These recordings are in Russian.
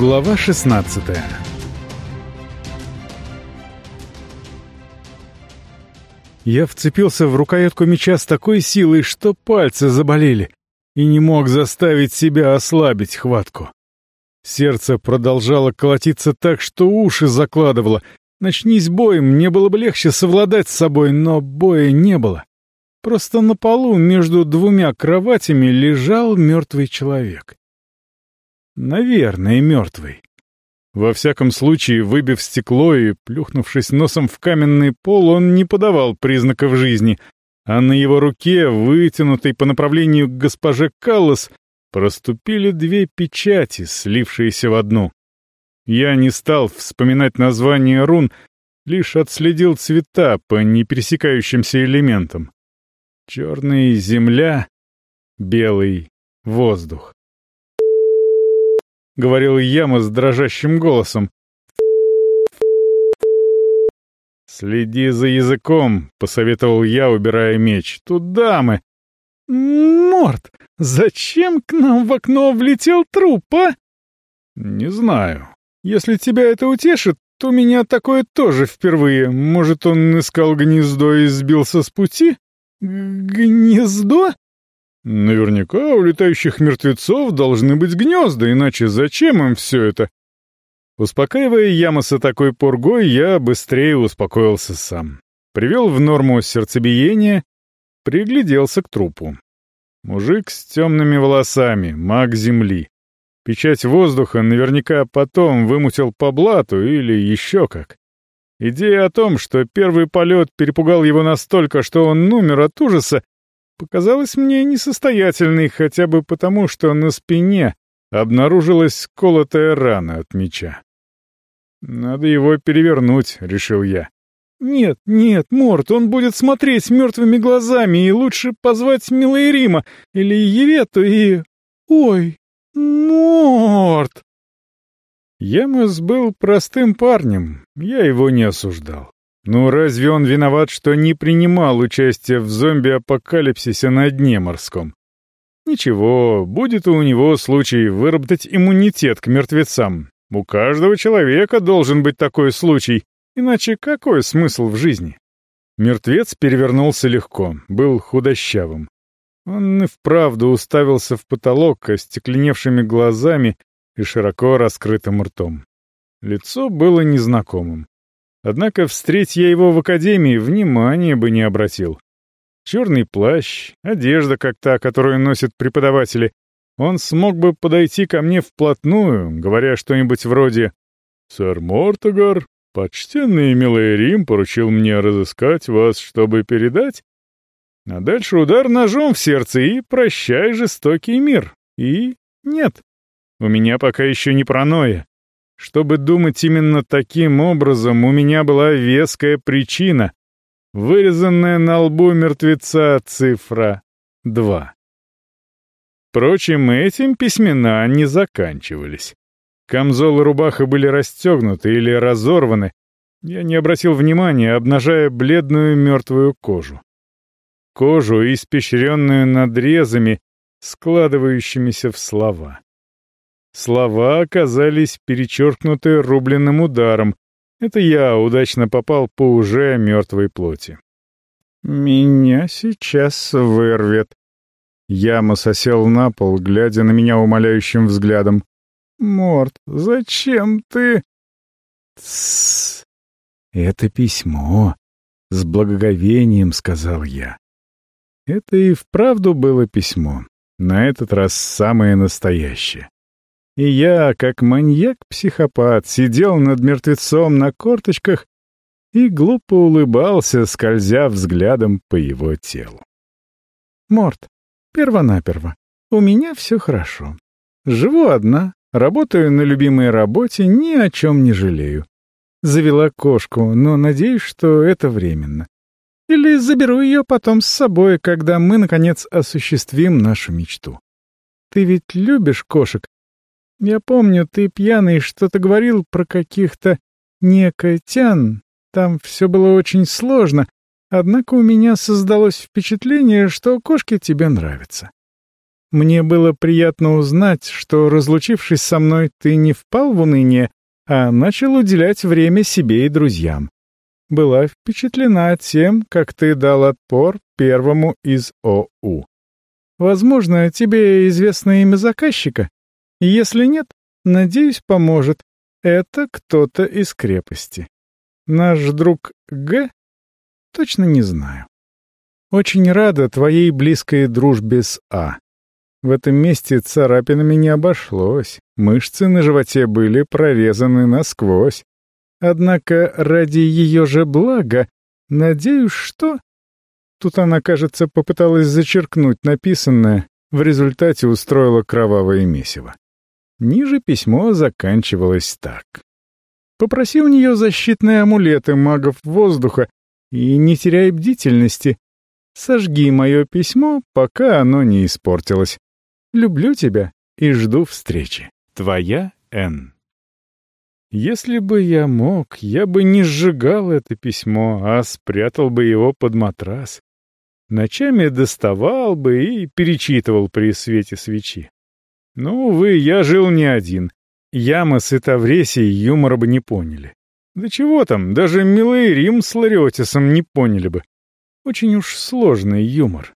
Глава 16 Я вцепился в рукоятку меча с такой силой, что пальцы заболели, и не мог заставить себя ослабить хватку. Сердце продолжало колотиться так, что уши закладывало. Начнись бой, мне было бы легче совладать с собой, но боя не было. Просто на полу между двумя кроватями лежал мертвый человек. Наверное, мертвый. Во всяком случае, выбив стекло и плюхнувшись носом в каменный пол, он не подавал признаков жизни, а на его руке, вытянутой по направлению к госпоже Каллас, проступили две печати, слившиеся в одну. Я не стал вспоминать название рун, лишь отследил цвета по непересекающимся элементам. Черный — земля, белый — воздух. — говорил Яма с дрожащим голосом. «Следи за языком», — посоветовал я, убирая меч. «Тут дамы». «Морд, зачем к нам в окно влетел труп, а?» «Не знаю. Если тебя это утешит, то меня такое тоже впервые. Может, он искал гнездо и сбился с пути?» «Гнездо?» Наверняка у летающих мертвецов должны быть гнезда, иначе зачем им все это? Успокаивая Ямаса такой пургой, я быстрее успокоился сам. Привел в норму сердцебиение, пригляделся к трупу. Мужик с темными волосами, маг земли. Печать воздуха наверняка потом вымутил по блату или еще как. Идея о том, что первый полет перепугал его настолько, что он умер от ужаса, показалась мне несостоятельной хотя бы потому, что на спине обнаружилась колотая рана от меча. «Надо его перевернуть», — решил я. «Нет, нет, Морт, он будет смотреть мертвыми глазами, и лучше позвать Милоирима или Евету и... Ой, Морт!» Ямос был простым парнем, я его не осуждал. Ну разве он виноват, что не принимал участия в зомби-апокалипсисе на дне морском? Ничего, будет у него случай выработать иммунитет к мертвецам. У каждого человека должен быть такой случай, иначе какой смысл в жизни? Мертвец перевернулся легко, был худощавым. Он и вправду уставился в потолок остекленевшими глазами и широко раскрытым ртом. Лицо было незнакомым. Однако, встреть я его в академии, внимания бы не обратил. Черный плащ, одежда как та, которую носят преподаватели. Он смог бы подойти ко мне вплотную, говоря что-нибудь вроде «Сэр Мортогар, почтенный и милый Рим поручил мне разыскать вас, чтобы передать». А дальше удар ножом в сердце и прощай жестокий мир. И нет, у меня пока еще не паранойя. Чтобы думать именно таким образом, у меня была веская причина, вырезанная на лбу мертвеца цифра 2. Впрочем, этим письмена не заканчивались. Камзол и рубаха были расстегнуты или разорваны. Я не обратил внимания, обнажая бледную мертвую кожу. Кожу, испещренную надрезами, складывающимися в слова. Слова оказались перечеркнуты рубленным ударом. Это я удачно попал по уже мертвой плоти. «Меня сейчас вырвет». Ямос осел на пол, глядя на меня умоляющим взглядом. «Морт, зачем ты...» «Тссс! Это письмо!» — с благоговением сказал я. Это и вправду было письмо, на этот раз самое настоящее. И я, как маньяк-психопат, сидел над мертвецом на корточках и глупо улыбался, скользя взглядом по его телу. Морт, первонаперво, у меня все хорошо. Живу одна, работаю на любимой работе, ни о чем не жалею. Завела кошку, но надеюсь, что это временно. Или заберу ее потом с собой, когда мы, наконец, осуществим нашу мечту. Ты ведь любишь кошек, я помню, ты пьяный что-то говорил про каких-то некотян. Там все было очень сложно, однако у меня создалось впечатление, что кошки тебе нравятся. Мне было приятно узнать, что, разлучившись со мной, ты не впал в уныние, а начал уделять время себе и друзьям. Была впечатлена тем, как ты дал отпор первому из ОУ. Возможно, тебе известно имя заказчика? Если нет, надеюсь, поможет. Это кто-то из крепости. Наш друг Г? Точно не знаю. Очень рада твоей близкой дружбе с А. В этом месте царапинами не обошлось. Мышцы на животе были прорезаны насквозь. Однако ради ее же блага, надеюсь, что... Тут она, кажется, попыталась зачеркнуть написанное, в результате устроила кровавое месиво. Ниже письмо заканчивалось так. «Попроси у нее защитные амулеты магов воздуха и не теряй бдительности. Сожги мое письмо, пока оно не испортилось. Люблю тебя и жду встречи. Твоя Н». Если бы я мог, я бы не сжигал это письмо, а спрятал бы его под матрас. Ночами доставал бы и перечитывал при свете свечи. Ну, увы, я жил не один. Ямос и Тавресий юмора бы не поняли. Да чего там, даже милый Рим с Лариотисом не поняли бы. Очень уж сложный юмор.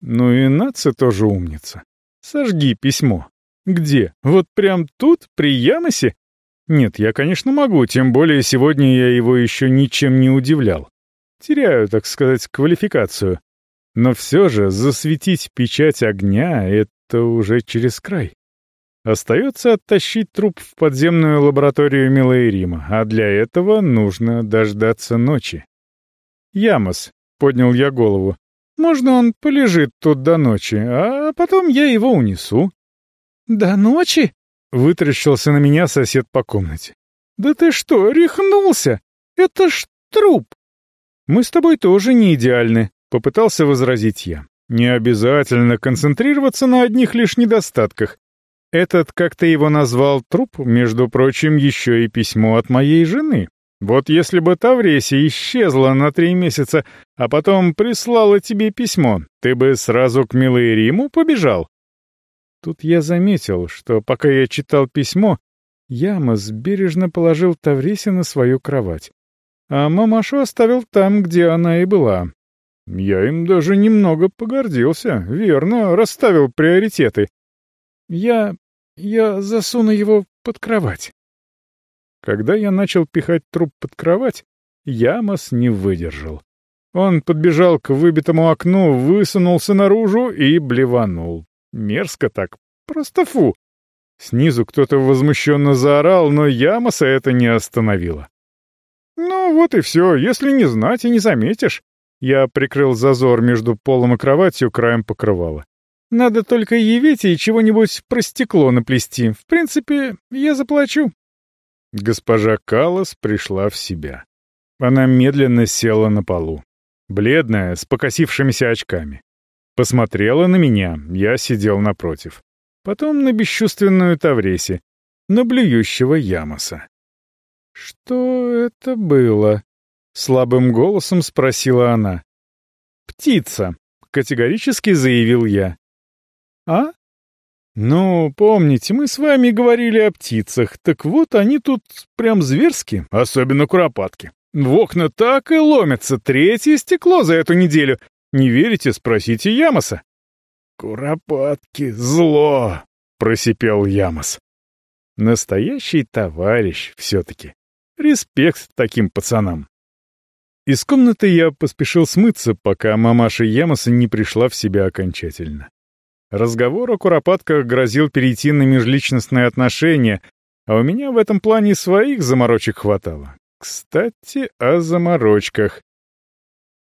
Ну и Нация тоже умница. Сожги письмо. Где? Вот прям тут, при Ямосе? Нет, я, конечно, могу, тем более сегодня я его еще ничем не удивлял. Теряю, так сказать, квалификацию. Но все же засветить печать огня — это уже через край. Остается оттащить труп в подземную лабораторию Милаирима, а для этого нужно дождаться ночи. «Ямос», — поднял я голову, — «можно он полежит тут до ночи, а потом я его унесу». «До ночи?» — вытрящился на меня сосед по комнате. «Да ты что, рехнулся? Это ж труп!» «Мы с тобой тоже не идеальны», — попытался возразить я. «Не обязательно концентрироваться на одних лишь недостатках. Этот, как ты его назвал, труп, между прочим, еще и письмо от моей жены. Вот если бы Тавресия исчезла на три месяца, а потом прислала тебе письмо, ты бы сразу к милой Риму побежал?» Тут я заметил, что пока я читал письмо, Ямос бережно положил Тавреси на свою кровать, а мамашу оставил там, где она и была, я им даже немного погордился, верно, расставил приоритеты. Я... я засуну его под кровать. Когда я начал пихать труп под кровать, Ямос не выдержал. Он подбежал к выбитому окну, высунулся наружу и блеванул. Мерзко так, просто фу. Снизу кто-то возмущенно заорал, но Ямоса это не остановило. Ну вот и все, если не знать и не заметишь. Я прикрыл зазор между полом и кроватью краем покрывала. Надо только и чего-нибудь про стекло наплести. В принципе, я заплачу. Госпожа Калас пришла в себя. Она медленно села на полу. Бледная, с покосившимися очками. Посмотрела на меня, я сидел напротив. Потом на бесчувственную Тавреси, на блюющего Ямоса. «Что это было?» Слабым голосом спросила она. «Птица», — категорически заявил я. «А? Ну, помните, мы с вами говорили о птицах, так вот они тут прям зверски, особенно куропатки. В окна так и ломятся, третье стекло за эту неделю. Не верите, спросите Ямоса». «Куропатки, зло!» — просипел Ямос. Настоящий товарищ все-таки. Респект таким пацанам. Из комнаты я поспешил смыться, пока мамаша Ямоса не пришла в себя окончательно. Разговор о куропатках грозил перейти на межличностные отношения, а у меня в этом плане своих заморочек хватало. Кстати, о заморочках.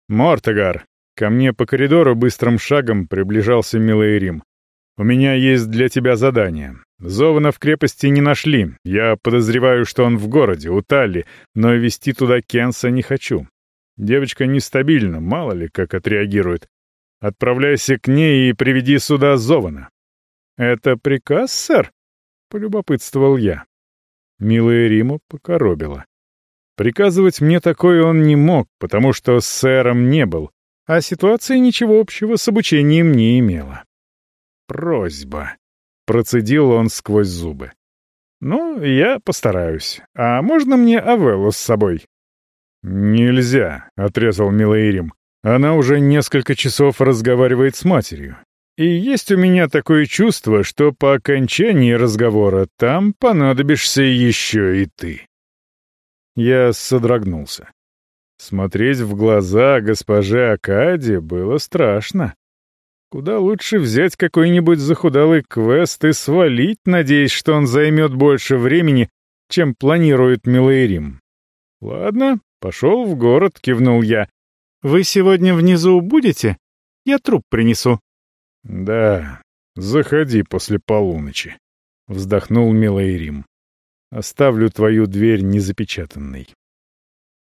«Мортегар!» Ко мне по коридору быстрым шагом приближался милый Рим. «У меня есть для тебя задание. Зована в крепости не нашли. Я подозреваю, что он в городе, у Талли, но вести туда Кенса не хочу. Девочка нестабильна, мало ли как отреагирует. Отправляйся к ней и приведи сюда Зована». «Это приказ, сэр?» — полюбопытствовал я. Милая Рима покоробила. Приказывать мне такое он не мог, потому что сэром не был, а ситуация ничего общего с обучением не имела. просьба», — процедил он сквозь зубы. «Ну, я постараюсь. А можно мне Авеллу с собой?» «Нельзя», — отрезал Милаирим. «Она уже несколько часов разговаривает с матерью. И есть у меня такое чувство, что по окончании разговора там понадобишься еще и ты». Я содрогнулся. Смотреть в глаза госпоже Акаде было страшно. Куда лучше взять какой-нибудь захудалый квест и свалить, надеясь, что он займет больше времени, чем планирует Милейрим. «Ладно, пошел в город», — кивнул я. «Вы сегодня внизу будете? Я труп принесу». «Да, заходи после полуночи», — вздохнул Милейрим. «Оставлю твою дверь незапечатанной».